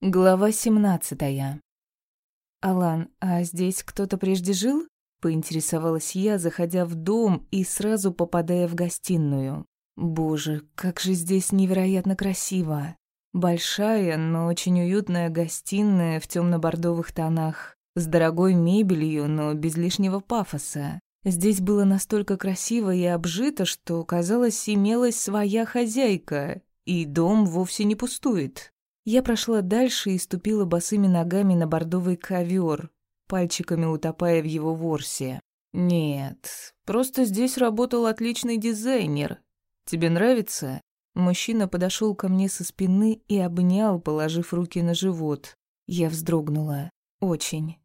Глава семнадцатая. «Алан, а здесь кто-то прежде жил?» — поинтересовалась я, заходя в дом и сразу попадая в гостиную. «Боже, как же здесь невероятно красиво! Большая, но очень уютная гостиная в темно-бордовых тонах, с дорогой мебелью, но без лишнего пафоса. Здесь было настолько красиво и обжито, что, казалось, имелась своя хозяйка, и дом вовсе не пустует. Я прошла дальше и ступила босыми ногами на бордовый ковер, пальчиками утопая в его ворсе. «Нет, просто здесь работал отличный дизайнер. Тебе нравится?» Мужчина подошел ко мне со спины и обнял, положив руки на живот. Я вздрогнула. Очень.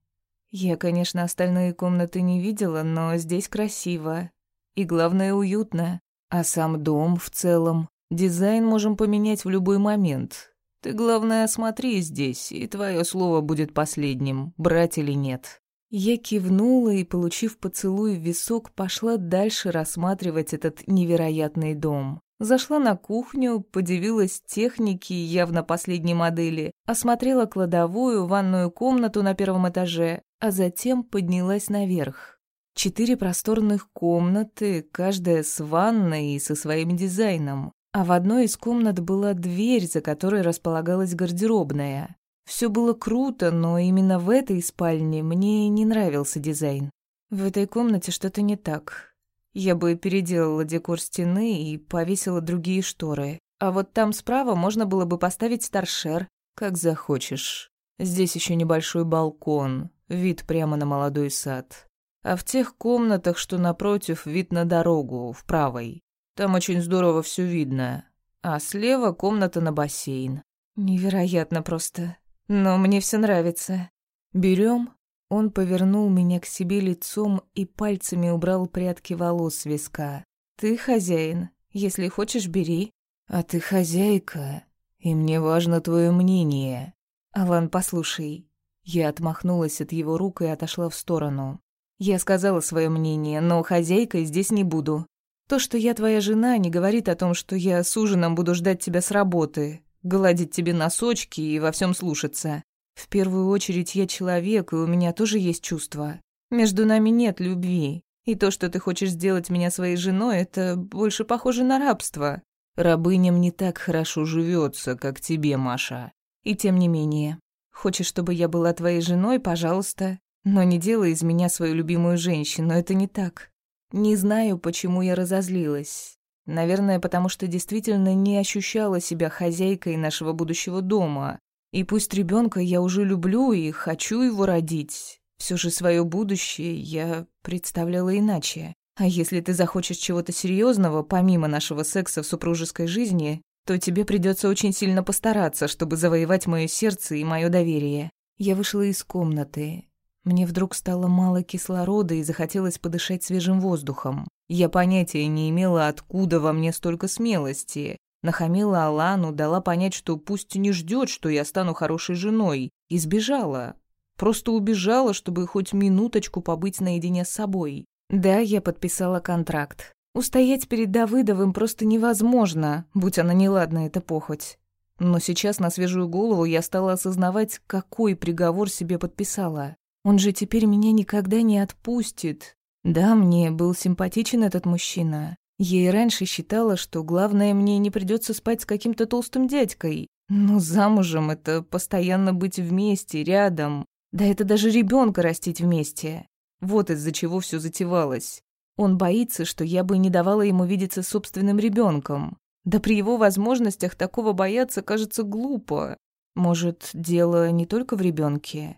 Я, конечно, остальные комнаты не видела, но здесь красиво. И главное, уютно. А сам дом в целом. Дизайн можем поменять в любой момент. Ты, главное, осмотри здесь, и твое слово будет последним, брать или нет». Я кивнула и, получив поцелуй в висок, пошла дальше рассматривать этот невероятный дом. Зашла на кухню, подивилась технике явно последней модели, осмотрела кладовую, ванную комнату на первом этаже, а затем поднялась наверх. Четыре просторных комнаты, каждая с ванной и со своим дизайном а в одной из комнат была дверь, за которой располагалась гардеробная. Все было круто, но именно в этой спальне мне не нравился дизайн. В этой комнате что-то не так. Я бы переделала декор стены и повесила другие шторы. А вот там справа можно было бы поставить торшер, как захочешь. Здесь еще небольшой балкон, вид прямо на молодой сад. А в тех комнатах, что напротив, вид на дорогу, в правой. Там очень здорово все видно. А слева комната на бассейн. Невероятно просто. Но мне все нравится. Берем. Он повернул меня к себе лицом и пальцами убрал прядки волос с виска. Ты хозяин. Если хочешь, бери. А ты хозяйка. И мне важно твое мнение. Алан, послушай. Я отмахнулась от его рук и отошла в сторону. Я сказала свое мнение, но хозяйкой здесь не буду. То, что я твоя жена, не говорит о том, что я с ужином буду ждать тебя с работы, гладить тебе носочки и во всем слушаться. В первую очередь я человек, и у меня тоже есть чувства. Между нами нет любви. И то, что ты хочешь сделать меня своей женой, это больше похоже на рабство. Рабыням не так хорошо живется, как тебе, Маша. И тем не менее. Хочешь, чтобы я была твоей женой, пожалуйста. Но не делай из меня свою любимую женщину, это не так. Не знаю, почему я разозлилась. Наверное, потому что действительно не ощущала себя хозяйкой нашего будущего дома. И пусть ребенка я уже люблю и хочу его родить, все же свое будущее я представляла иначе. А если ты захочешь чего-то серьезного, помимо нашего секса в супружеской жизни, то тебе придется очень сильно постараться, чтобы завоевать мое сердце и мое доверие. Я вышла из комнаты. Мне вдруг стало мало кислорода и захотелось подышать свежим воздухом. Я понятия не имела, откуда во мне столько смелости. Нахамила Алану, дала понять, что пусть не ждет, что я стану хорошей женой, и сбежала. Просто убежала, чтобы хоть минуточку побыть наедине с собой. Да, я подписала контракт. Устоять перед Давыдовым просто невозможно, будь она неладна, эта похоть. Но сейчас на свежую голову я стала осознавать, какой приговор себе подписала. Он же теперь меня никогда не отпустит. Да, мне был симпатичен этот мужчина. Я и раньше считала, что главное мне не придется спать с каким-то толстым дядькой. Но замужем это постоянно быть вместе, рядом. Да это даже ребенка растить вместе. Вот из-за чего все затевалось. Он боится, что я бы не давала ему видеться с собственным ребенком. Да при его возможностях такого бояться кажется глупо. Может, дело не только в ребенке.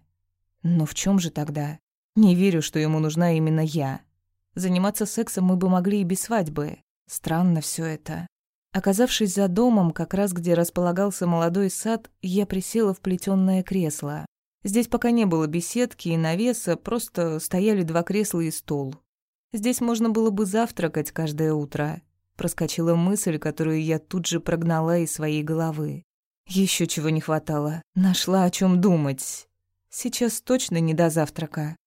Но в чем же тогда? Не верю, что ему нужна именно я. Заниматься сексом мы бы могли и без свадьбы. Странно все это. Оказавшись за домом, как раз где располагался молодой сад, я присела в плетённое кресло. Здесь пока не было беседки и навеса, просто стояли два кресла и стол. Здесь можно было бы завтракать каждое утро. Проскочила мысль, которую я тут же прогнала из своей головы. Еще чего не хватало. Нашла о чем думать. Сейчас точно не до завтрака.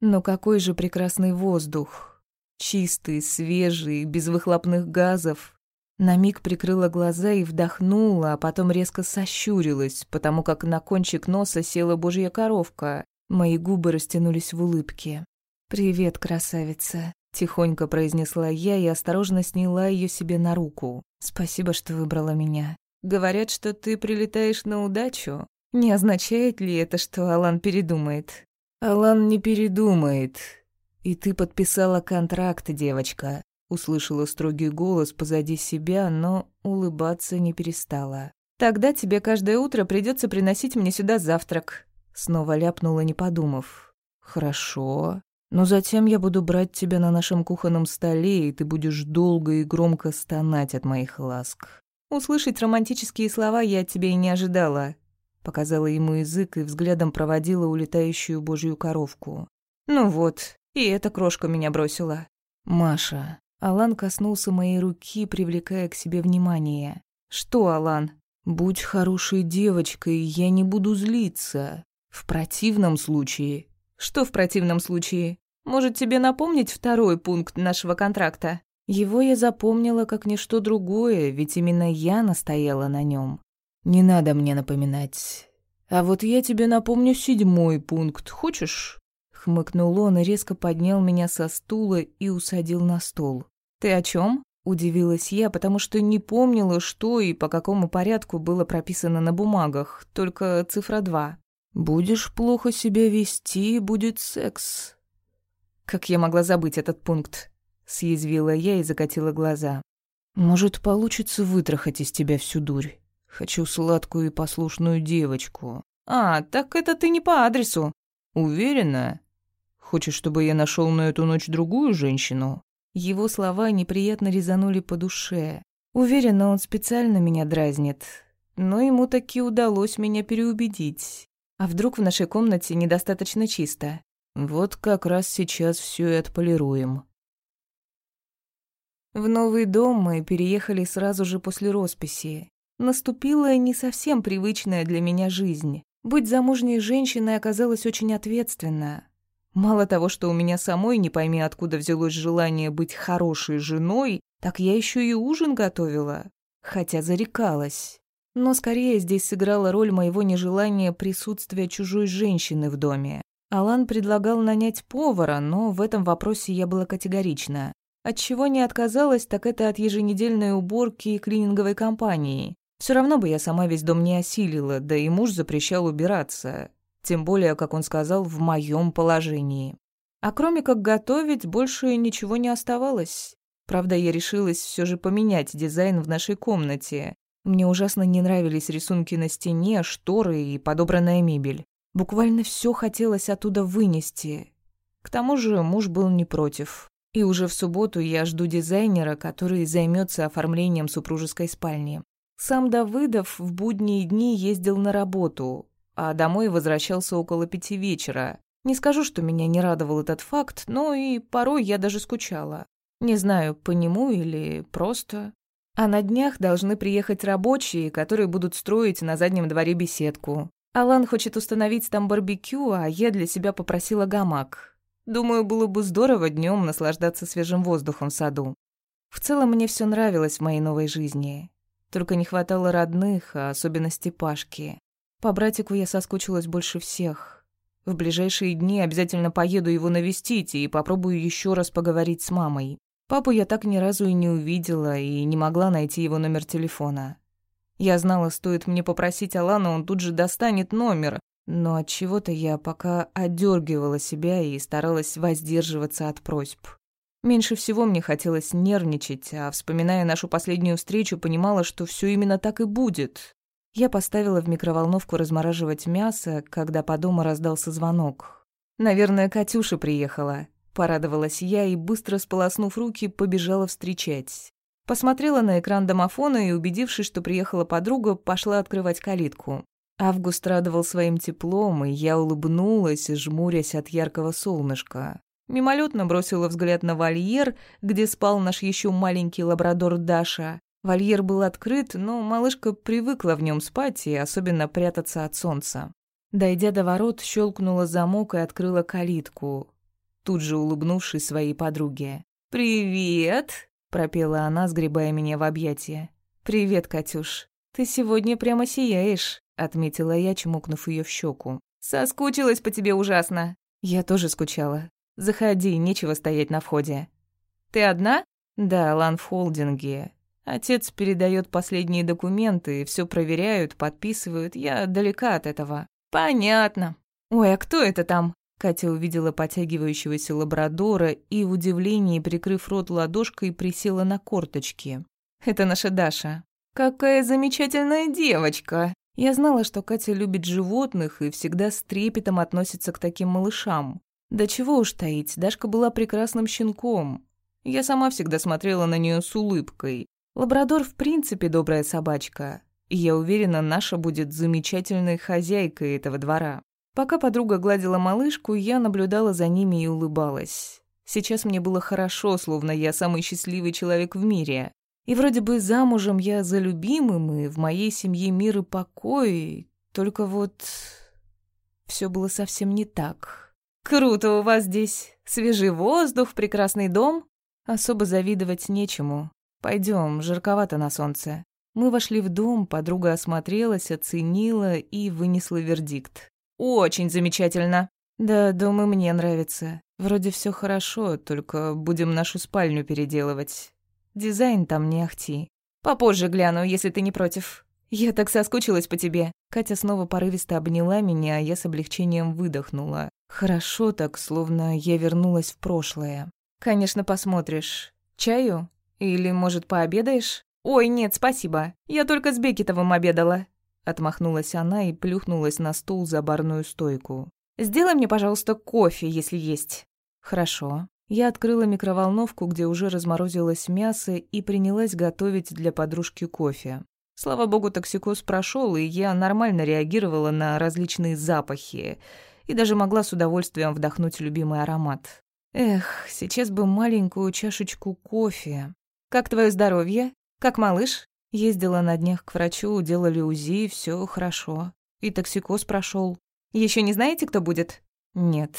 Но какой же прекрасный воздух. Чистый, свежий, без выхлопных газов. На миг прикрыла глаза и вдохнула, а потом резко сощурилась, потому как на кончик носа села божья коровка. Мои губы растянулись в улыбке. «Привет, красавица», — тихонько произнесла я и осторожно сняла ее себе на руку. «Спасибо, что выбрала меня. Говорят, что ты прилетаешь на удачу. Не означает ли это, что Алан передумает?» «Алан не передумает. И ты подписала контракт, девочка. Услышала строгий голос позади себя, но улыбаться не перестала. «Тогда тебе каждое утро придется приносить мне сюда завтрак», — снова ляпнула, не подумав. «Хорошо. Но затем я буду брать тебя на нашем кухонном столе, и ты будешь долго и громко стонать от моих ласк». «Услышать романтические слова я от тебя и не ожидала», — показала ему язык и взглядом проводила улетающую божью коровку. «Ну вот, и эта крошка меня бросила». «Маша, Алан коснулся моей руки, привлекая к себе внимание. «Что, Алан? Будь хорошей девочкой, я не буду злиться. В противном случае...» «Что в противном случае? Может, тебе напомнить второй пункт нашего контракта?» Его я запомнила как ничто другое, ведь именно я настояла на нем. «Не надо мне напоминать. А вот я тебе напомню седьмой пункт. Хочешь?» Хмыкнул он и резко поднял меня со стула и усадил на стол. «Ты о чем? Удивилась я, потому что не помнила, что и по какому порядку было прописано на бумагах, только цифра два. «Будешь плохо себя вести, будет секс». Как я могла забыть этот пункт? Съязвила я и закатила глаза. «Может, получится вытрахать из тебя всю дурь? Хочу сладкую и послушную девочку». «А, так это ты не по адресу». «Уверена?» Хочешь, чтобы я нашел на эту ночь другую женщину?» Его слова неприятно резанули по душе. Уверена, он специально меня дразнит. Но ему таки удалось меня переубедить. А вдруг в нашей комнате недостаточно чисто? Вот как раз сейчас все и отполируем. В новый дом мы переехали сразу же после росписи. Наступила не совсем привычная для меня жизнь. Быть замужней женщиной оказалось очень ответственно. Мало того, что у меня самой не пойми откуда взялось желание быть хорошей женой, так я еще и ужин готовила, хотя зарекалась. Но скорее здесь сыграла роль моего нежелания присутствия чужой женщины в доме. Алан предлагал нанять повара, но в этом вопросе я была категорична. От чего не отказалась, так это от еженедельной уборки и клининговой компании. Все равно бы я сама весь дом не осилила, да и муж запрещал убираться. Тем более, как он сказал, в моем положении. А кроме как готовить, больше ничего не оставалось. Правда, я решилась все же поменять дизайн в нашей комнате. Мне ужасно не нравились рисунки на стене, шторы и подобранная мебель. Буквально все хотелось оттуда вынести. К тому же муж был не против. И уже в субботу я жду дизайнера, который займется оформлением супружеской спальни. Сам Давыдов в будние дни ездил на работу, а домой возвращался около пяти вечера. Не скажу, что меня не радовал этот факт, но и порой я даже скучала. Не знаю, по нему или просто. А на днях должны приехать рабочие, которые будут строить на заднем дворе беседку. Алан хочет установить там барбекю, а я для себя попросила гамак. Думаю, было бы здорово днем наслаждаться свежим воздухом в саду. В целом мне все нравилось в моей новой жизни. Только не хватало родных, а особенно Степашки. По братику я соскучилась больше всех. В ближайшие дни обязательно поеду его навестить и попробую еще раз поговорить с мамой. Папу я так ни разу и не увидела и не могла найти его номер телефона. Я знала, стоит мне попросить Алана, он тут же достанет номер, но от чего-то я пока одергивала себя и старалась воздерживаться от просьб. Меньше всего мне хотелось нервничать, а вспоминая нашу последнюю встречу, понимала, что все именно так и будет. Я поставила в микроволновку размораживать мясо, когда по дому раздался звонок. «Наверное, Катюша приехала», — порадовалась я и, быстро сполоснув руки, побежала встречать. Посмотрела на экран домофона и, убедившись, что приехала подруга, пошла открывать калитку. Август радовал своим теплом, и я улыбнулась, жмурясь от яркого солнышка. Мимолетно бросила взгляд на вольер, где спал наш еще маленький лабрадор Даша, Вольер был открыт, но малышка привыкла в нем спать и особенно прятаться от солнца. Дойдя до ворот, щелкнула замок и открыла калитку, тут же улыбнувшись своей подруге. «Привет!» — пропела она, сгребая меня в объятия. «Привет, Катюш. Ты сегодня прямо сияешь», — отметила я, чмокнув ее в щеку. «Соскучилась по тебе ужасно». Я тоже скучала. «Заходи, нечего стоять на входе». «Ты одна?» «Да, Лан в холдинге. Отец передает последние документы, все проверяют, подписывают. Я далека от этого». «Понятно. Ой, а кто это там?» Катя увидела потягивающегося лабрадора и, в удивлении, прикрыв рот ладошкой, присела на корточки. «Это наша Даша». «Какая замечательная девочка!» Я знала, что Катя любит животных и всегда с трепетом относится к таким малышам. Да чего уж таить, Дашка была прекрасным щенком. Я сама всегда смотрела на нее с улыбкой. Лабрадор в принципе добрая собачка. И я уверена, наша будет замечательной хозяйкой этого двора. Пока подруга гладила малышку, я наблюдала за ними и улыбалась. Сейчас мне было хорошо, словно я самый счастливый человек в мире. И вроде бы замужем я за любимым, и в моей семье мир и покой. Только вот все было совсем не так. Круто у вас здесь. Свежий воздух, прекрасный дом. Особо завидовать нечему. Пойдем, жарковато на солнце. Мы вошли в дом, подруга осмотрелась, оценила и вынесла вердикт. Очень замечательно. Да, дом и мне нравится. Вроде все хорошо, только будем нашу спальню переделывать. Дизайн там не ахти. Попозже гляну, если ты не против. Я так соскучилась по тебе. Катя снова порывисто обняла меня, а я с облегчением выдохнула. Хорошо так, словно я вернулась в прошлое. Конечно, посмотришь. Чаю? Или, может, пообедаешь? Ой, нет, спасибо. Я только с Бекетовым обедала. Отмахнулась она и плюхнулась на стул за барную стойку. «Сделай мне, пожалуйста, кофе, если есть». «Хорошо». Я открыла микроволновку, где уже разморозилось мясо, и принялась готовить для подружки кофе. Слава богу, токсикоз прошел, и я нормально реагировала на различные запахи, и даже могла с удовольствием вдохнуть любимый аромат. Эх, сейчас бы маленькую чашечку кофе. «Как твое здоровье? Как малыш?» Ездила на днях к врачу, делали УЗИ, все хорошо. И токсикоз прошел. Еще не знаете, кто будет? Нет.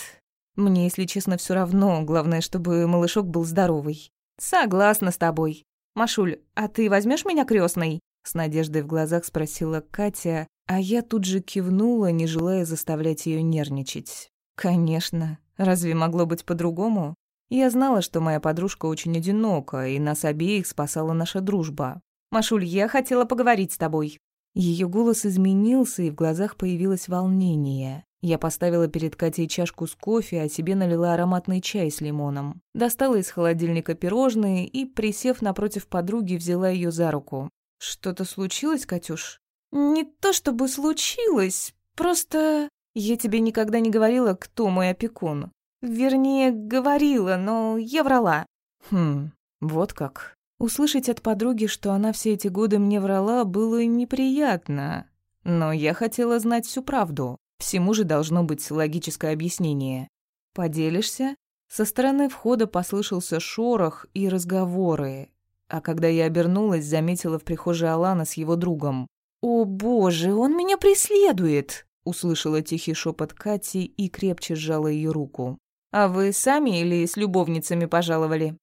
Мне, если честно, все равно. Главное, чтобы малышок был здоровый. Согласна с тобой. Машуль, а ты возьмешь меня крестной? С надеждой в глазах спросила Катя, а я тут же кивнула, не желая заставлять ее нервничать. Конечно. Разве могло быть по-другому? Я знала, что моя подружка очень одинока, и нас обеих спасала наша дружба. «Машуль, я хотела поговорить с тобой». Ее голос изменился, и в глазах появилось волнение. Я поставила перед Катей чашку с кофе, а себе налила ароматный чай с лимоном. Достала из холодильника пирожные и, присев напротив подруги, взяла ее за руку. «Что-то случилось, Катюш?» «Не то чтобы случилось, просто...» «Я тебе никогда не говорила, кто мой опекун. Вернее, говорила, но я врала». «Хм, вот как». Услышать от подруги, что она все эти годы мне врала, было неприятно. Но я хотела знать всю правду. Всему же должно быть логическое объяснение. «Поделишься?» Со стороны входа послышался шорох и разговоры. А когда я обернулась, заметила в прихожей Алана с его другом. «О боже, он меня преследует!» Услышала тихий шепот Кати и крепче сжала ее руку. «А вы сами или с любовницами пожаловали?»